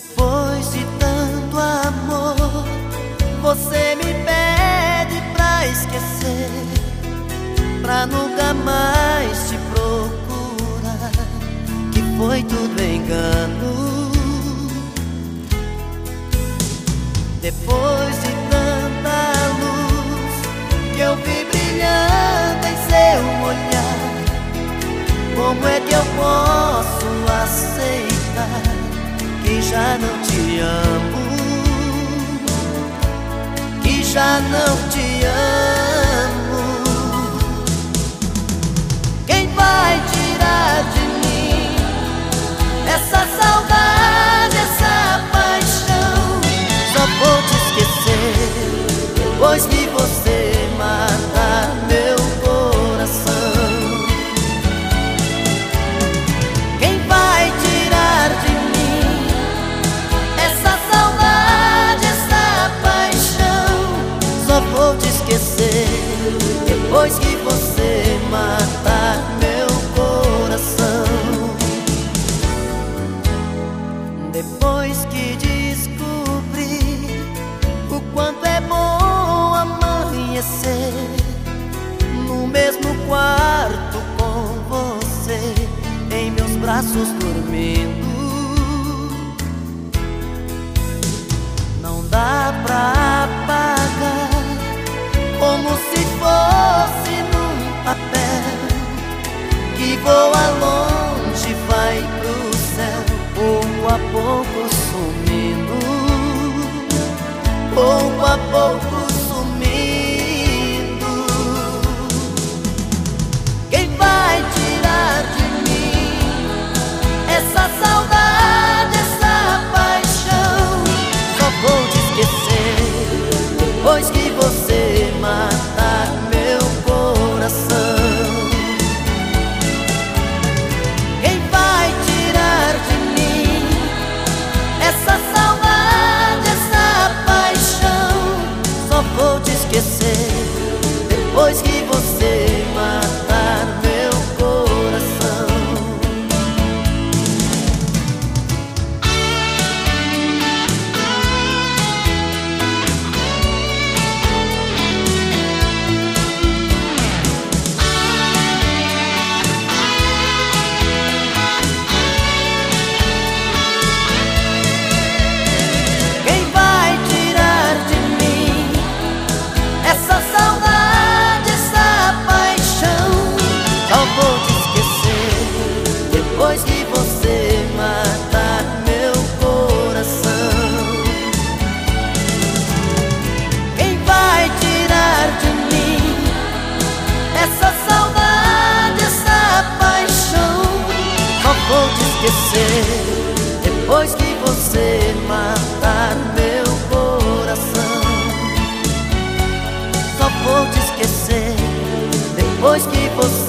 Depois de tanto amor, você me pede pra esquecer, pra nunca mais te procurar. Que foi tudo engano. Depois de já não te amo, que já não te amo. Quem vai tirar de mim essa saudade, essa paixão? Só vou te esquecer, pois que você mata Depois que você matar meu coração. Depois que descobri O quanto é bom amanhecer No mesmo quarto com você Em meus braços dormindo a pouco sumindo, pouco a pouco esquecer depois que você matar meu coração. Só vou te esquecer depois que você